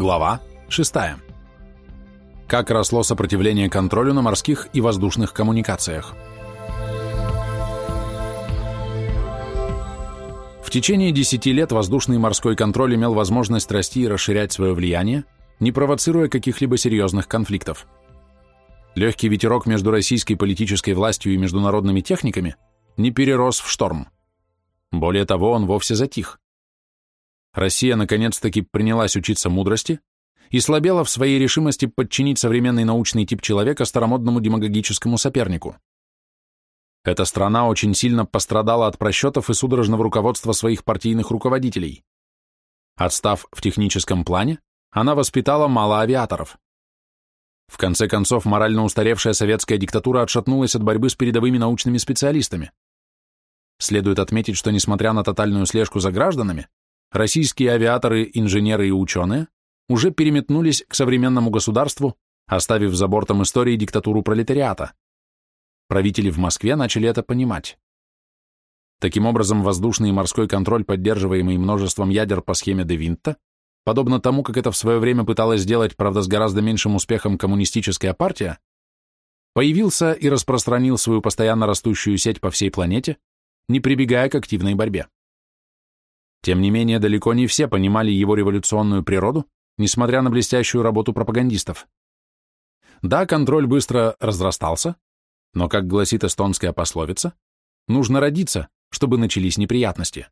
Глава 6. Как росло сопротивление контролю на морских и воздушных коммуникациях. В течение 10 лет воздушный и морской контроль имел возможность расти и расширять свое влияние, не провоцируя каких-либо серьезных конфликтов. Легкий ветерок между российской политической властью и международными техниками не перерос в шторм. Более того, он вовсе затих. Россия наконец-таки принялась учиться мудрости и слабела в своей решимости подчинить современный научный тип человека старомодному демагогическому сопернику. Эта страна очень сильно пострадала от просчетов и судорожного руководства своих партийных руководителей. Отстав в техническом плане, она воспитала мало авиаторов. В конце концов, морально устаревшая советская диктатура отшатнулась от борьбы с передовыми научными специалистами. Следует отметить, что несмотря на тотальную слежку за гражданами, российские авиаторы, инженеры и ученые уже переметнулись к современному государству, оставив за бортом истории диктатуру пролетариата. Правители в Москве начали это понимать. Таким образом, воздушный и морской контроль, поддерживаемый множеством ядер по схеме Де Винта, подобно тому, как это в свое время пыталась сделать, правда, с гораздо меньшим успехом коммунистическая партия, появился и распространил свою постоянно растущую сеть по всей планете, не прибегая к активной борьбе. Тем не менее, далеко не все понимали его революционную природу, несмотря на блестящую работу пропагандистов. Да, контроль быстро разрастался, но, как гласит эстонская пословица, нужно родиться, чтобы начались неприятности.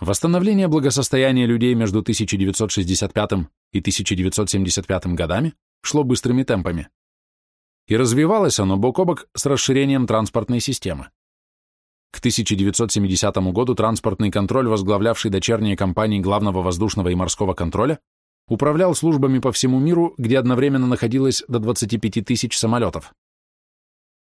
Восстановление благосостояния людей между 1965 и 1975 годами шло быстрыми темпами. И развивалось оно бок о бок с расширением транспортной системы. К 1970 году транспортный контроль, возглавлявший дочерние компании главного воздушного и морского контроля, управлял службами по всему миру, где одновременно находилось до 25 тысяч самолетов.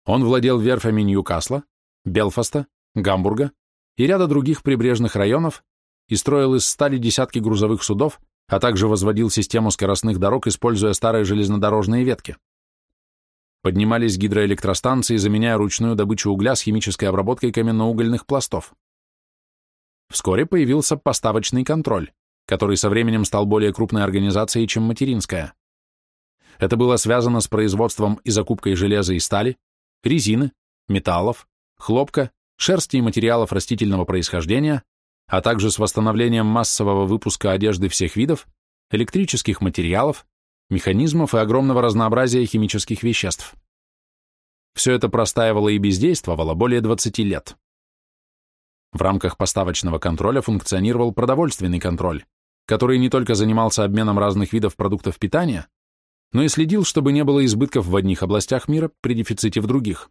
Он владел верфями Ньюкасла, Белфаста, Гамбурга и ряда других прибрежных районов и строил из стали десятки грузовых судов, а также возводил систему скоростных дорог, используя старые железнодорожные ветки. Поднимались гидроэлектростанции, заменяя ручную добычу угля с химической обработкой каменноугольных пластов. Вскоре появился поставочный контроль, который со временем стал более крупной организацией, чем материнская. Это было связано с производством и закупкой железа и стали, резины, металлов, хлопка, шерсти и материалов растительного происхождения, а также с восстановлением массового выпуска одежды всех видов, электрических материалов, механизмов и огромного разнообразия химических веществ. Все это простаивало и бездействовало более 20 лет. В рамках поставочного контроля функционировал продовольственный контроль, который не только занимался обменом разных видов продуктов питания, но и следил, чтобы не было избытков в одних областях мира при дефиците в других.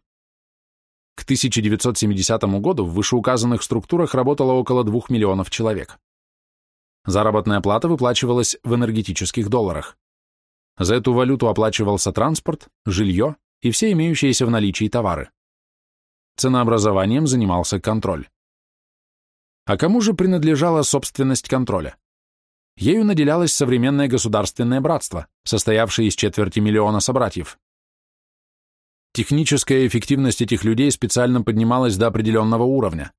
К 1970 году в вышеуказанных структурах работало около 2 миллионов человек. Заработная плата выплачивалась в энергетических долларах. За эту валюту оплачивался транспорт, жилье и все имеющиеся в наличии товары. Ценообразованием занимался контроль. А кому же принадлежала собственность контроля? Ею наделялось современное государственное братство, состоявшее из четверти миллиона собратьев. Техническая эффективность этих людей специально поднималась до определенного уровня.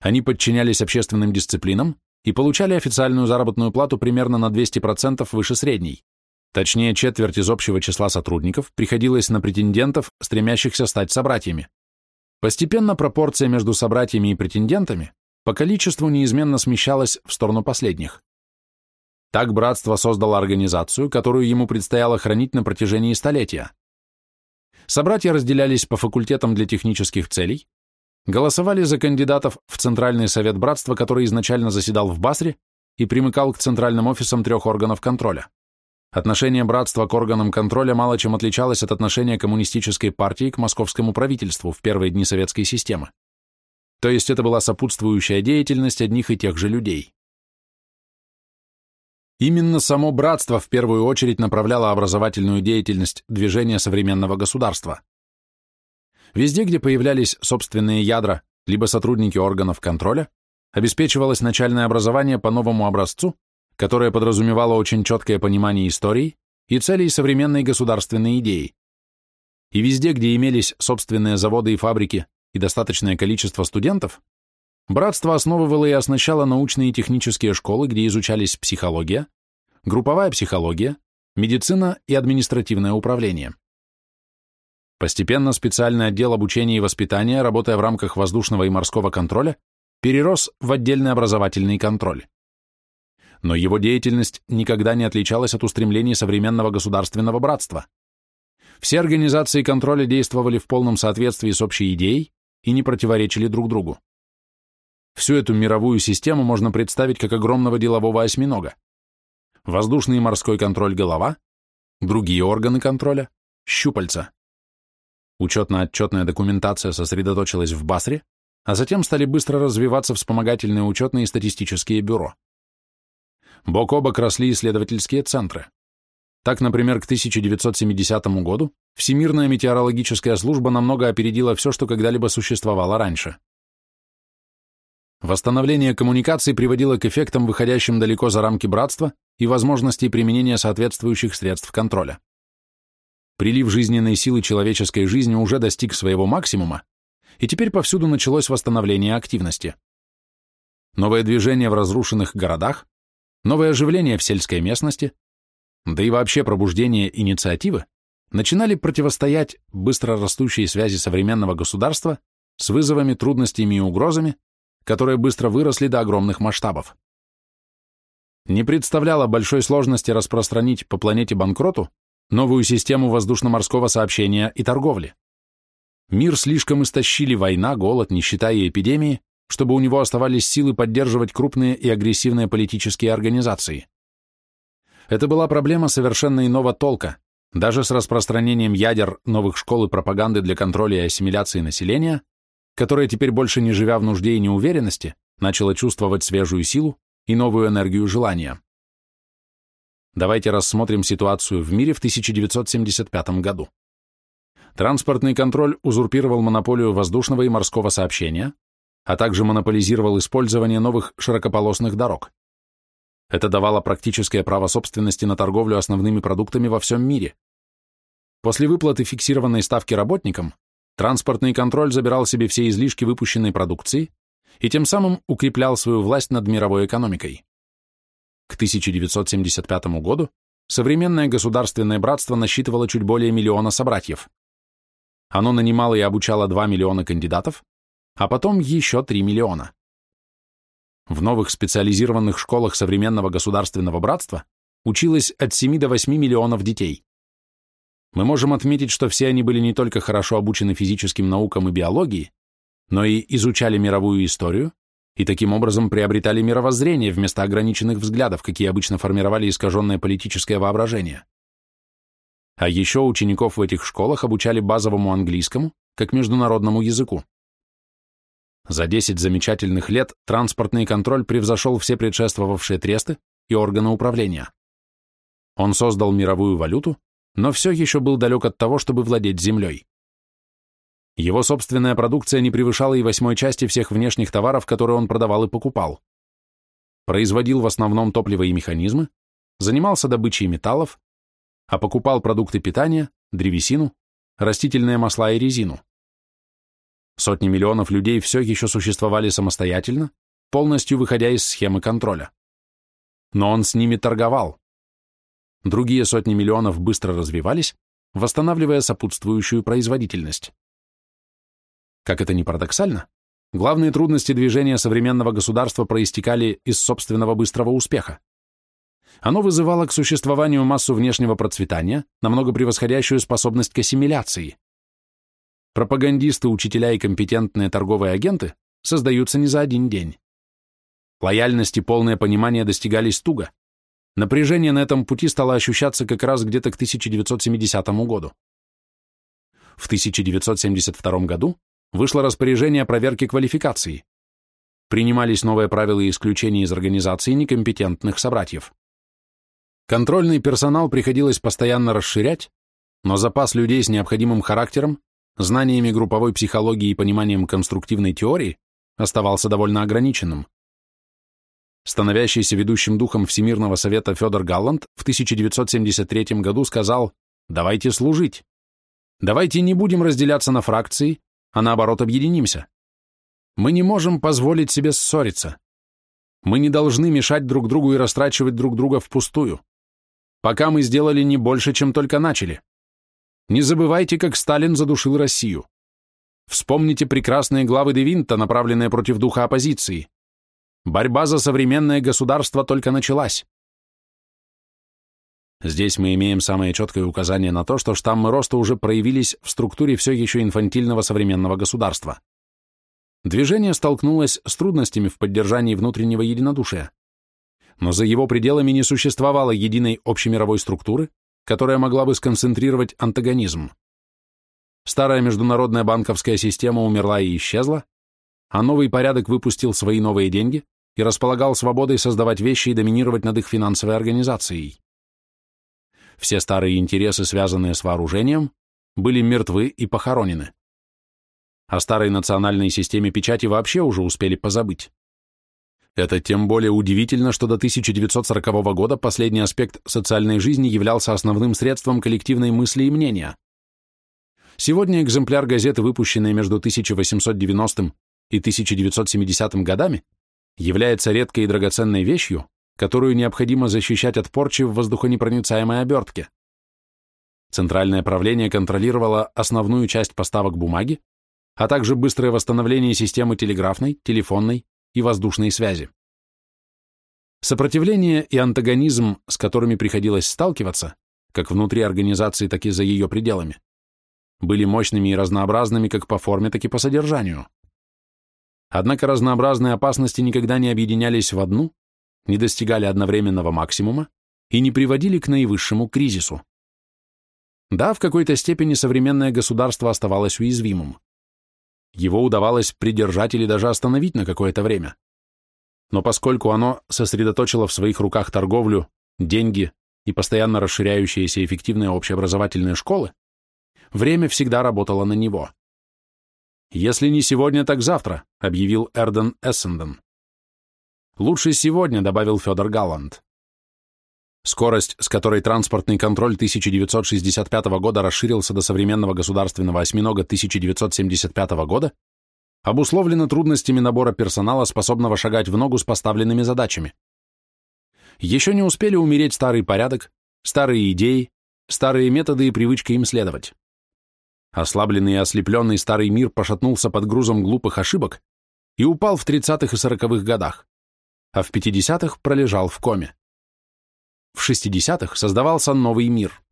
Они подчинялись общественным дисциплинам и получали официальную заработную плату примерно на 200% выше средней. Точнее, четверть из общего числа сотрудников приходилось на претендентов, стремящихся стать собратьями. Постепенно пропорция между собратьями и претендентами по количеству неизменно смещалась в сторону последних. Так братство создало организацию, которую ему предстояло хранить на протяжении столетия. Собратья разделялись по факультетам для технических целей, голосовали за кандидатов в Центральный совет братства, который изначально заседал в Басре и примыкал к центральным офисам трех органов контроля. Отношение братства к органам контроля мало чем отличалось от отношения коммунистической партии к московскому правительству в первые дни советской системы. То есть это была сопутствующая деятельность одних и тех же людей. Именно само братство в первую очередь направляло образовательную деятельность движения современного государства. Везде, где появлялись собственные ядра, либо сотрудники органов контроля, обеспечивалось начальное образование по новому образцу, которое подразумевало очень четкое понимание истории и целей современной государственной идеи. И везде, где имелись собственные заводы и фабрики и достаточное количество студентов, братство основывало и оснащало научные и технические школы, где изучались психология, групповая психология, медицина и административное управление. Постепенно специальный отдел обучения и воспитания, работая в рамках воздушного и морского контроля, перерос в отдельный образовательный контроль. Но его деятельность никогда не отличалась от устремлений современного государственного братства. Все организации контроля действовали в полном соответствии с общей идеей и не противоречили друг другу. Всю эту мировую систему можно представить как огромного делового осьминога. Воздушный и морской контроль – голова, другие органы контроля – щупальца. Учетно-отчетная документация сосредоточилась в Басре, а затем стали быстро развиваться вспомогательные учетные и статистические бюро. Бок о бок росли исследовательские центры. Так, например, к 1970 году Всемирная метеорологическая служба намного опередила все, что когда-либо существовало раньше. Восстановление коммуникаций приводило к эффектам, выходящим далеко за рамки братства и возможностей применения соответствующих средств контроля. Прилив жизненной силы человеческой жизни уже достиг своего максимума, и теперь повсюду началось восстановление активности. Новое движение в разрушенных городах, новое оживление в сельской местности, да и вообще пробуждение инициативы начинали противостоять быстро растущей связи современного государства с вызовами, трудностями и угрозами, которые быстро выросли до огромных масштабов. Не представляло большой сложности распространить по планете банкроту новую систему воздушно-морского сообщения и торговли. Мир слишком истощили война, голод, нищета и эпидемии, чтобы у него оставались силы поддерживать крупные и агрессивные политические организации. Это была проблема совершенно иного толка, даже с распространением ядер новых школ и пропаганды для контроля и ассимиляции населения, которое теперь больше не живя в нужде и неуверенности, начало чувствовать свежую силу и новую энергию желания. Давайте рассмотрим ситуацию в мире в 1975 году. Транспортный контроль узурпировал монополию воздушного и морского сообщения, а также монополизировал использование новых широкополосных дорог. Это давало практическое право собственности на торговлю основными продуктами во всем мире. После выплаты фиксированной ставки работникам, транспортный контроль забирал себе все излишки выпущенной продукции и тем самым укреплял свою власть над мировой экономикой. К 1975 году современное государственное братство насчитывало чуть более миллиона собратьев. Оно нанимало и обучало 2 миллиона кандидатов, а потом еще 3 миллиона. В новых специализированных школах современного государственного братства училось от 7 до 8 миллионов детей. Мы можем отметить, что все они были не только хорошо обучены физическим наукам и биологии, но и изучали мировую историю и таким образом приобретали мировоззрение вместо ограниченных взглядов, какие обычно формировали искаженное политическое воображение. А еще учеников в этих школах обучали базовому английскому, как международному языку. За 10 замечательных лет транспортный контроль превзошел все предшествовавшие тресты и органы управления. Он создал мировую валюту, но все еще был далек от того, чтобы владеть землей. Его собственная продукция не превышала и восьмой части всех внешних товаров, которые он продавал и покупал. Производил в основном топливо и механизмы, занимался добычей металлов, а покупал продукты питания, древесину, растительные масла и резину. Сотни миллионов людей все еще существовали самостоятельно, полностью выходя из схемы контроля. Но он с ними торговал. Другие сотни миллионов быстро развивались, восстанавливая сопутствующую производительность. Как это ни парадоксально, главные трудности движения современного государства проистекали из собственного быстрого успеха. Оно вызывало к существованию массу внешнего процветания, намного превосходящую способность к ассимиляции. Пропагандисты, учителя и компетентные торговые агенты создаются не за один день. Лояльность и полное понимание достигались туго. Напряжение на этом пути стало ощущаться как раз где-то к 1970 году. В 1972 году вышло распоряжение о проверке квалификации. Принимались новые правила и исключения из организации некомпетентных собратьев. Контрольный персонал приходилось постоянно расширять, но запас людей с необходимым характером знаниями групповой психологии и пониманием конструктивной теории оставался довольно ограниченным. Становящийся ведущим духом Всемирного совета Федор Галланд в 1973 году сказал «давайте служить, давайте не будем разделяться на фракции, а наоборот объединимся. Мы не можем позволить себе ссориться. Мы не должны мешать друг другу и растрачивать друг друга впустую. пока мы сделали не больше, чем только начали. Не забывайте, как Сталин задушил Россию. Вспомните прекрасные главы Де направленные против духа оппозиции. Борьба за современное государство только началась. Здесь мы имеем самое четкое указание на то, что штаммы роста уже проявились в структуре все еще инфантильного современного государства. Движение столкнулось с трудностями в поддержании внутреннего единодушия. Но за его пределами не существовало единой общемировой структуры, которая могла бы сконцентрировать антагонизм. Старая международная банковская система умерла и исчезла, а новый порядок выпустил свои новые деньги и располагал свободой создавать вещи и доминировать над их финансовой организацией. Все старые интересы, связанные с вооружением, были мертвы и похоронены. О старой национальной системе печати вообще уже успели позабыть. Это тем более удивительно, что до 1940 года последний аспект социальной жизни являлся основным средством коллективной мысли и мнения. Сегодня экземпляр газеты, выпущенной между 1890 и 1970 годами, является редкой и драгоценной вещью, которую необходимо защищать от порчи в воздухонепроницаемой обертке. Центральное правление контролировало основную часть поставок бумаги, а также быстрое восстановление системы телеграфной, телефонной и воздушной связи. Сопротивление и антагонизм, с которыми приходилось сталкиваться, как внутри организации, так и за ее пределами, были мощными и разнообразными как по форме, так и по содержанию. Однако разнообразные опасности никогда не объединялись в одну, не достигали одновременного максимума и не приводили к наивысшему кризису. Да, в какой-то степени современное государство оставалось уязвимым. Его удавалось придержать или даже остановить на какое-то время. Но поскольку оно сосредоточило в своих руках торговлю, деньги и постоянно расширяющиеся эффективные общеобразовательные школы, время всегда работало на него. «Если не сегодня, так завтра», — объявил Эрден Эссенден. «Лучше сегодня», — добавил Федор Галланд. Скорость, с которой транспортный контроль 1965 года расширился до современного государственного осьминога 1975 года, обусловлена трудностями набора персонала, способного шагать в ногу с поставленными задачами. Еще не успели умереть старый порядок, старые идеи, старые методы и привычка им следовать. Ослабленный и ослепленный старый мир пошатнулся под грузом глупых ошибок и упал в 30-х и 40-х годах, а в 50-х пролежал в коме. В 60-х создавался новый мир.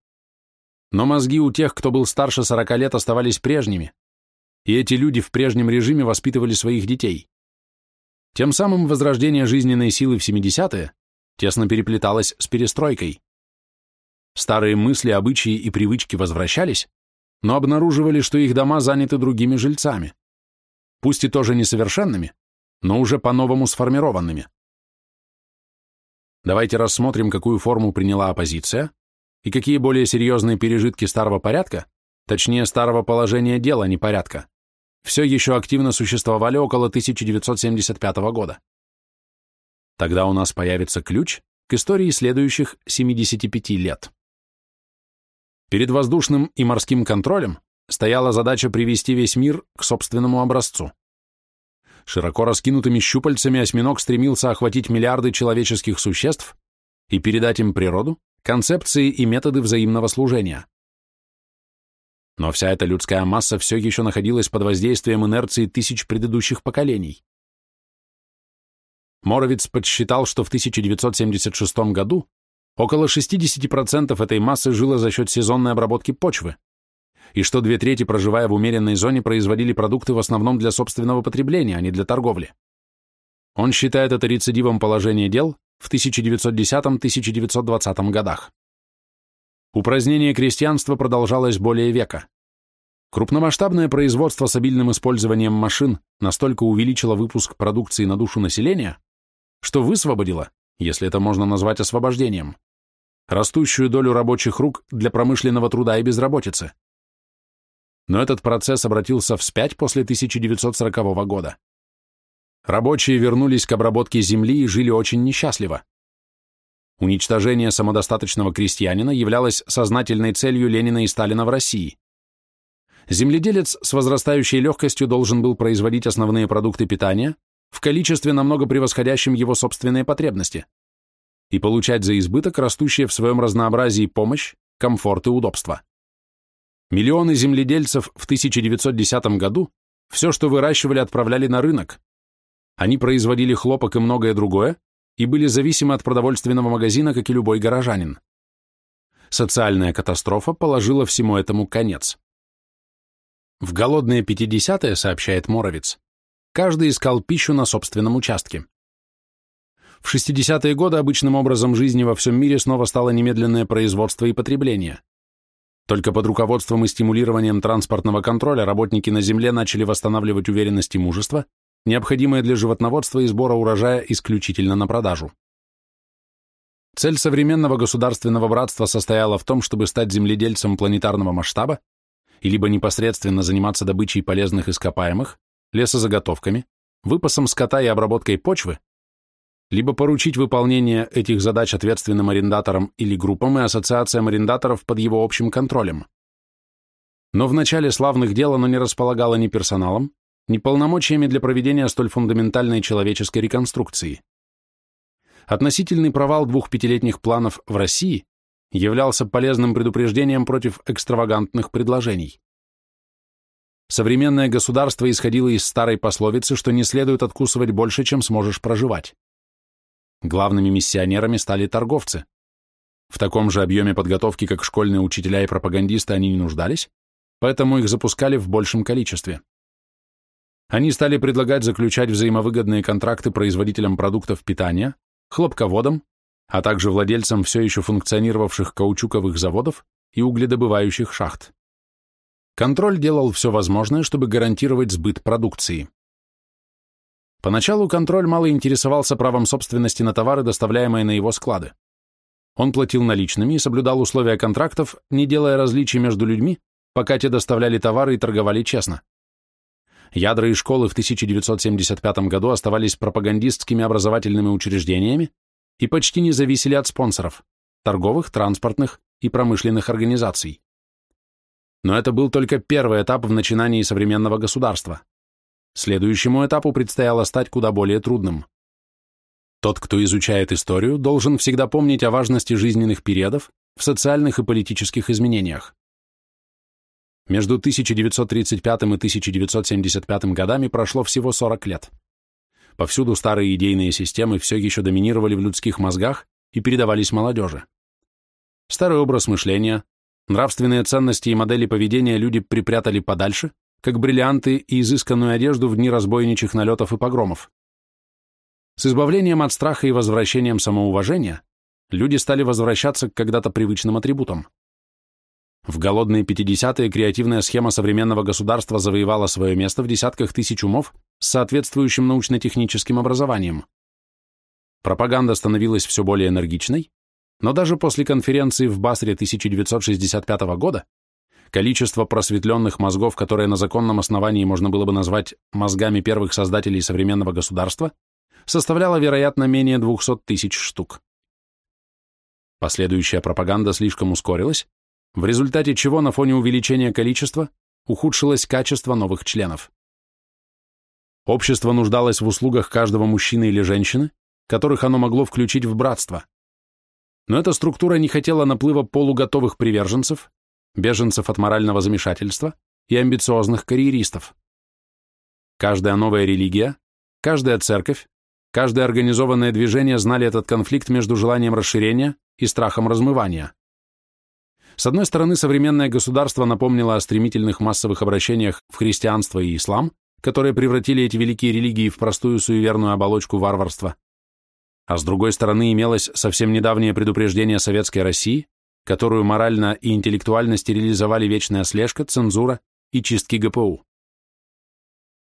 Но мозги у тех, кто был старше 40 лет, оставались прежними, и эти люди в прежнем режиме воспитывали своих детей. Тем самым возрождение жизненной силы в 70-е тесно переплеталось с перестройкой. Старые мысли, обычаи и привычки возвращались, но обнаруживали, что их дома заняты другими жильцами, пусть и тоже несовершенными, но уже по-новому сформированными. Давайте рассмотрим, какую форму приняла оппозиция и какие более серьезные пережитки старого порядка, точнее старого положения дела, не порядка, все еще активно существовали около 1975 года. Тогда у нас появится ключ к истории следующих 75 лет. Перед воздушным и морским контролем стояла задача привести весь мир к собственному образцу. Широко раскинутыми щупальцами осьминог стремился охватить миллиарды человеческих существ и передать им природу, концепции и методы взаимного служения. Но вся эта людская масса все еще находилась под воздействием инерции тысяч предыдущих поколений. Моровиц подсчитал, что в 1976 году около 60% этой массы жило за счет сезонной обработки почвы, и что две трети, проживая в умеренной зоне, производили продукты в основном для собственного потребления, а не для торговли. Он считает это рецидивом положения дел в 1910-1920 годах. Упразднение крестьянства продолжалось более века. Крупномасштабное производство с обильным использованием машин настолько увеличило выпуск продукции на душу населения, что высвободило, если это можно назвать освобождением, растущую долю рабочих рук для промышленного труда и безработицы но этот процесс обратился вспять после 1940 года. Рабочие вернулись к обработке земли и жили очень несчастливо. Уничтожение самодостаточного крестьянина являлось сознательной целью Ленина и Сталина в России. Земледелец с возрастающей легкостью должен был производить основные продукты питания в количестве намного превосходящем его собственные потребности. и получать за избыток растущие в своем разнообразии помощь, комфорт и удобство. Миллионы земледельцев в 1910 году все, что выращивали, отправляли на рынок. Они производили хлопок и многое другое и были зависимы от продовольственного магазина, как и любой горожанин. Социальная катастрофа положила всему этому конец. В голодные 50-е, сообщает Моровец, каждый искал пищу на собственном участке. В 60-е годы обычным образом жизни во всем мире снова стало немедленное производство и потребление. Только под руководством и стимулированием транспортного контроля работники на земле начали восстанавливать уверенность и мужество, необходимое для животноводства и сбора урожая исключительно на продажу. Цель современного государственного братства состояла в том, чтобы стать земледельцем планетарного масштаба и либо непосредственно заниматься добычей полезных ископаемых, лесозаготовками, выпасом скота и обработкой почвы, либо поручить выполнение этих задач ответственным арендаторам или группам и ассоциациям арендаторов под его общим контролем. Но в начале славных дел оно не располагало ни персоналом, ни полномочиями для проведения столь фундаментальной человеческой реконструкции. Относительный провал двух пятилетних планов в России являлся полезным предупреждением против экстравагантных предложений. Современное государство исходило из старой пословицы, что не следует откусывать больше, чем сможешь проживать. Главными миссионерами стали торговцы. В таком же объеме подготовки, как школьные учителя и пропагандисты, они не нуждались, поэтому их запускали в большем количестве. Они стали предлагать заключать взаимовыгодные контракты производителям продуктов питания, хлопководам, а также владельцам все еще функционировавших каучуковых заводов и угледобывающих шахт. Контроль делал все возможное, чтобы гарантировать сбыт продукции. Поначалу контроль мало интересовался правом собственности на товары, доставляемые на его склады. Он платил наличными и соблюдал условия контрактов, не делая различий между людьми, пока те доставляли товары и торговали честно. Ядра и школы в 1975 году оставались пропагандистскими образовательными учреждениями и почти не зависели от спонсоров – торговых, транспортных и промышленных организаций. Но это был только первый этап в начинании современного государства. Следующему этапу предстояло стать куда более трудным. Тот, кто изучает историю, должен всегда помнить о важности жизненных периодов в социальных и политических изменениях. Между 1935 и 1975 годами прошло всего 40 лет. Повсюду старые идейные системы все еще доминировали в людских мозгах и передавались молодежи. Старый образ мышления, нравственные ценности и модели поведения люди припрятали подальше, как бриллианты и изысканную одежду в дни разбойничьих налетов и погромов. С избавлением от страха и возвращением самоуважения люди стали возвращаться к когда-то привычным атрибутам. В голодные 50-е креативная схема современного государства завоевала свое место в десятках тысяч умов с соответствующим научно-техническим образованием. Пропаганда становилась все более энергичной, но даже после конференции в Басре 1965 года количество просветленных мозгов, которые на законном основании можно было бы назвать мозгами первых создателей современного государства, составляло, вероятно, менее 200 тысяч штук. Последующая пропаганда слишком ускорилась, в результате чего на фоне увеличения количества ухудшилось качество новых членов. Общество нуждалось в услугах каждого мужчины или женщины, которых оно могло включить в братство. Но эта структура не хотела наплыва полуготовых приверженцев, беженцев от морального замешательства и амбициозных карьеристов. Каждая новая религия, каждая церковь, каждое организованное движение знали этот конфликт между желанием расширения и страхом размывания. С одной стороны, современное государство напомнило о стремительных массовых обращениях в христианство и ислам, которые превратили эти великие религии в простую суеверную оболочку варварства. А с другой стороны, имелось совсем недавнее предупреждение Советской России, которую морально и интеллектуально стерилизовали вечная слежка, цензура и чистки ГПУ.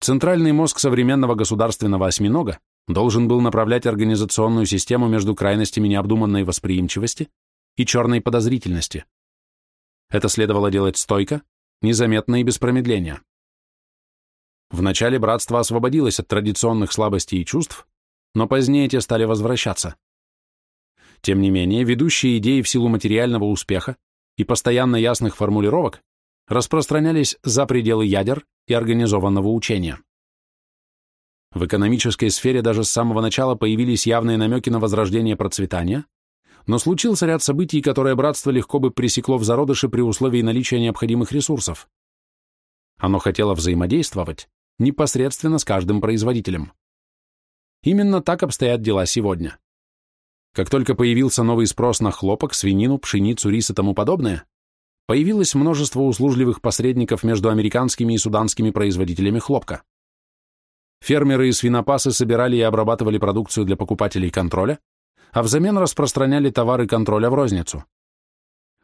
Центральный мозг современного государственного осьминога должен был направлять организационную систему между крайностями необдуманной восприимчивости и черной подозрительности. Это следовало делать стойко, незаметно и без промедления. Вначале братство освободилось от традиционных слабостей и чувств, но позднее те стали возвращаться. Тем не менее, ведущие идеи в силу материального успеха и постоянно ясных формулировок распространялись за пределы ядер и организованного учения. В экономической сфере даже с самого начала появились явные намеки на возрождение процветания, но случился ряд событий, которые братство легко бы пресекло в зародыше при условии наличия необходимых ресурсов. Оно хотело взаимодействовать непосредственно с каждым производителем. Именно так обстоят дела сегодня. Как только появился новый спрос на хлопок, свинину, пшеницу, рис и тому подобное, появилось множество услужливых посредников между американскими и суданскими производителями хлопка. Фермеры и свинопасы собирали и обрабатывали продукцию для покупателей контроля, а взамен распространяли товары контроля в розницу.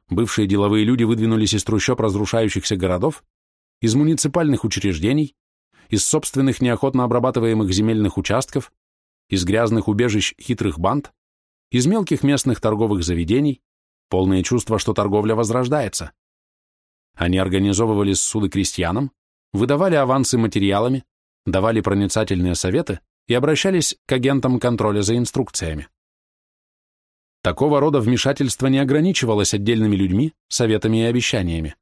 Бывшие деловые люди выдвинулись из трущоб разрушающихся городов, из муниципальных учреждений, из собственных неохотно обрабатываемых земельных участков, из грязных убежищ хитрых банд, из мелких местных торговых заведений, полное чувство, что торговля возрождается. Они организовывали суды крестьянам, выдавали авансы материалами, давали проницательные советы и обращались к агентам контроля за инструкциями. Такого рода вмешательство не ограничивалось отдельными людьми, советами и обещаниями.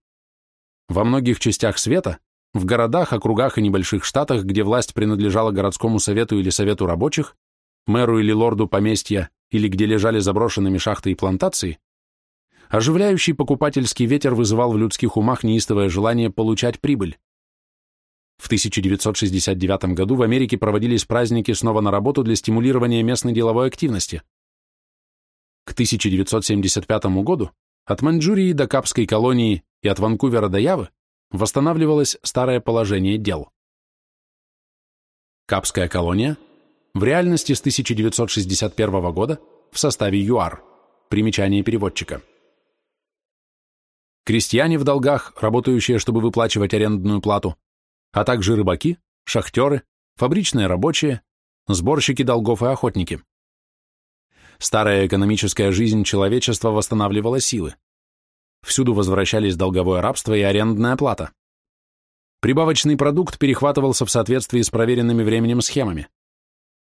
Во многих частях света, в городах, округах и небольших штатах, где власть принадлежала городскому совету или совету рабочих, мэру или лорду поместья, или где лежали заброшенными шахты и плантации, оживляющий покупательский ветер вызывал в людских умах неистовое желание получать прибыль. В 1969 году в Америке проводились праздники снова на работу для стимулирования местной деловой активности. К 1975 году от Маньчжурии до Капской колонии и от Ванкувера до Явы восстанавливалось старое положение дел. Капская колония в реальности с 1961 года в составе ЮАР. Примечание переводчика. Крестьяне в долгах, работающие, чтобы выплачивать арендную плату, а также рыбаки, шахтеры, фабричные рабочие, сборщики долгов и охотники. Старая экономическая жизнь человечества восстанавливала силы. Всюду возвращались долговое рабство и арендная плата. Прибавочный продукт перехватывался в соответствии с проверенными временем схемами.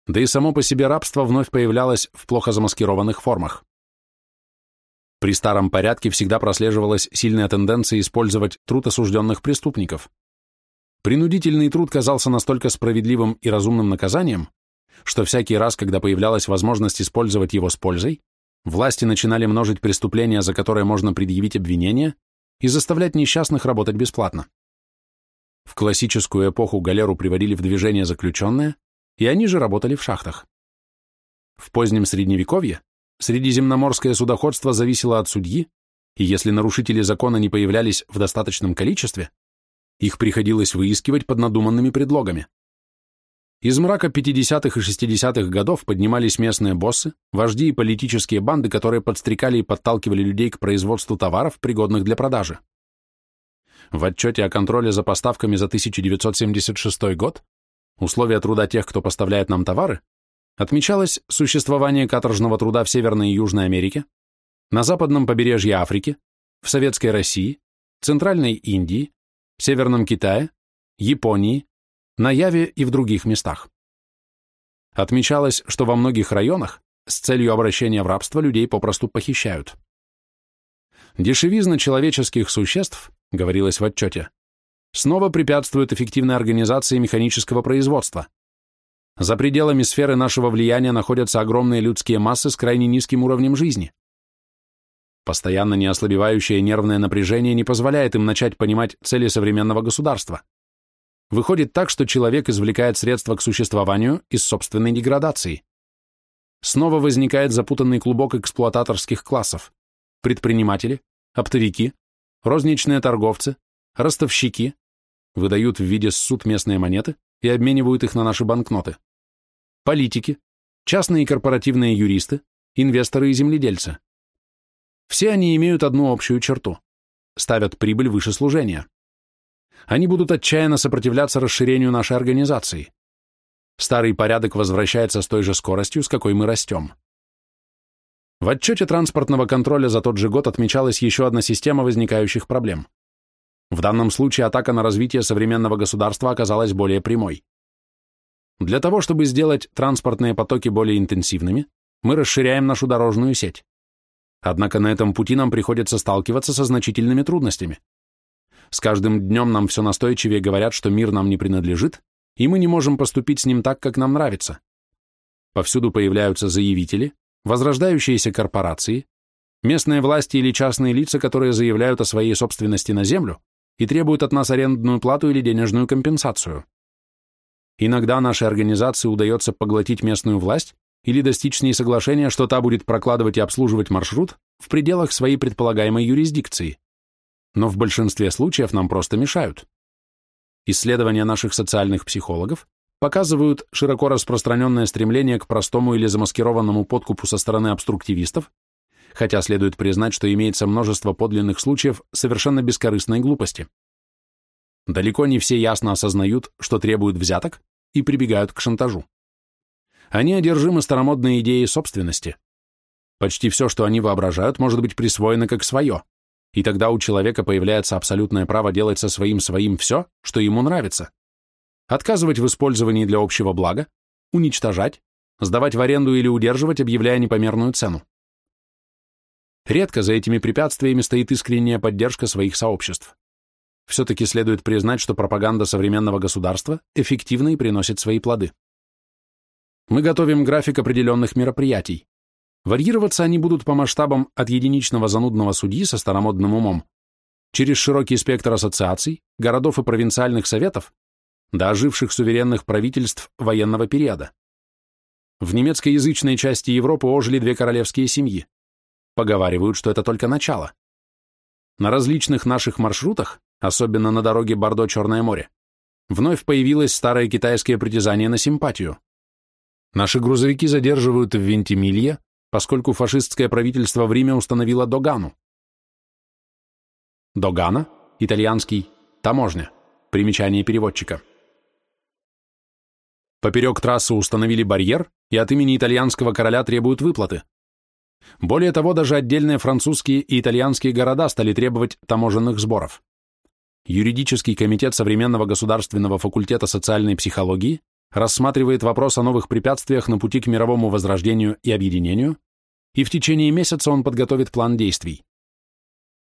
Да и само по себе рабство вновь появлялось в плохо замаскированных формах. При старом порядке всегда прослеживалась сильная тенденция использовать труд осужденных преступников. Принудительный труд казался настолько справедливым и разумным наказанием, что всякий раз, когда появлялась возможность использовать его с пользой, власти начинали множить преступления, за которые можно предъявить обвинения, и заставлять несчастных работать бесплатно. В классическую эпоху галеру приводили в движение заключенные, и они же работали в шахтах. В позднем Средневековье средиземноморское судоходство зависело от судьи, и если нарушители закона не появлялись в достаточном количестве, их приходилось выискивать под надуманными предлогами. Из мрака 50-х и 60-х годов поднимались местные боссы, вожди и политические банды, которые подстрекали и подталкивали людей к производству товаров, пригодных для продажи. В отчете о контроле за поставками за 1976 год условия труда тех, кто поставляет нам товары, отмечалось существование каторжного труда в Северной и Южной Америке, на западном побережье Африки, в Советской России, Центральной Индии, Северном Китае, Японии, на Яве и в других местах. Отмечалось, что во многих районах с целью обращения в рабство людей попросту похищают. Дешевизна человеческих существ, говорилось в отчете, снова препятствует эффективной организации механического производства. За пределами сферы нашего влияния находятся огромные людские массы с крайне низким уровнем жизни. Постоянно неослабевающее нервное напряжение не позволяет им начать понимать цели современного государства. Выходит так, что человек извлекает средства к существованию из собственной деградации. Снова возникает запутанный клубок эксплуататорских классов. Предприниматели, оптовики, розничные торговцы, ростовщики выдают в виде суд местные монеты и обменивают их на наши банкноты. Политики, частные и корпоративные юристы, инвесторы и земледельцы. Все они имеют одну общую черту – ставят прибыль выше служения. Они будут отчаянно сопротивляться расширению нашей организации. Старый порядок возвращается с той же скоростью, с какой мы растем. В отчете транспортного контроля за тот же год отмечалась еще одна система возникающих проблем. В данном случае атака на развитие современного государства оказалась более прямой. Для того, чтобы сделать транспортные потоки более интенсивными, мы расширяем нашу дорожную сеть. Однако на этом пути нам приходится сталкиваться со значительными трудностями. С каждым днем нам все настойчивее говорят, что мир нам не принадлежит, и мы не можем поступить с ним так, как нам нравится. Повсюду появляются заявители, возрождающиеся корпорации, местные власти или частные лица, которые заявляют о своей собственности на землю и требуют от нас арендную плату или денежную компенсацию. Иногда нашей организации удается поглотить местную власть или достичь с ней соглашения, что та будет прокладывать и обслуживать маршрут в пределах своей предполагаемой юрисдикции. Но в большинстве случаев нам просто мешают. Исследования наших социальных психологов показывают широко распространенное стремление к простому или замаскированному подкупу со стороны обструктивистов, хотя следует признать, что имеется множество подлинных случаев совершенно бескорыстной глупости. Далеко не все ясно осознают, что требуют взяток, и прибегают к шантажу. Они одержимы старомодной идеей собственности. Почти все, что они воображают, может быть присвоено как свое, и тогда у человека появляется абсолютное право делать со своим своим все, что ему нравится. Отказывать в использовании для общего блага, уничтожать, сдавать в аренду или удерживать, объявляя непомерную цену. Редко за этими препятствиями стоит искренняя поддержка своих сообществ. Все-таки следует признать, что пропаганда современного государства эффективна и приносит свои плоды. Мы готовим график определенных мероприятий. Варьироваться они будут по масштабам от единичного занудного судьи со старомодным умом, через широкий спектр ассоциаций, городов и провинциальных советов, до оживших суверенных правительств военного периода. В немецкоязычной части Европы ожили две королевские семьи. Поговаривают, что это только начало. На различных наших маршрутах особенно на дороге Бордо-Черное море, вновь появилось старое китайское притязание на симпатию. Наши грузовики задерживают в Вентимилье, поскольку фашистское правительство в Риме установило догану. Догана, итальянский, таможня, примечание переводчика. Поперек трассы установили барьер и от имени итальянского короля требуют выплаты. Более того, даже отдельные французские и итальянские города стали требовать таможенных сборов. Юридический комитет современного государственного факультета социальной психологии рассматривает вопрос о новых препятствиях на пути к мировому возрождению и объединению, и в течение месяца он подготовит план действий.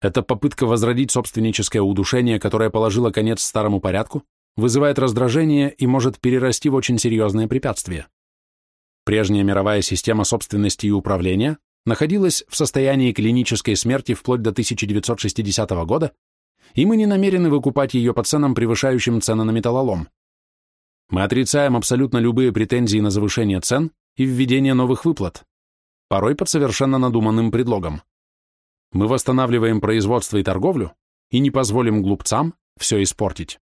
Эта попытка возродить собственническое удушение, которое положило конец старому порядку, вызывает раздражение и может перерасти в очень серьезные препятствия. Прежняя мировая система собственности и управления находилась в состоянии клинической смерти вплоть до 1960 года и мы не намерены выкупать ее по ценам, превышающим цены на металлолом. Мы отрицаем абсолютно любые претензии на завышение цен и введение новых выплат, порой под совершенно надуманным предлогом. Мы восстанавливаем производство и торговлю и не позволим глупцам все испортить.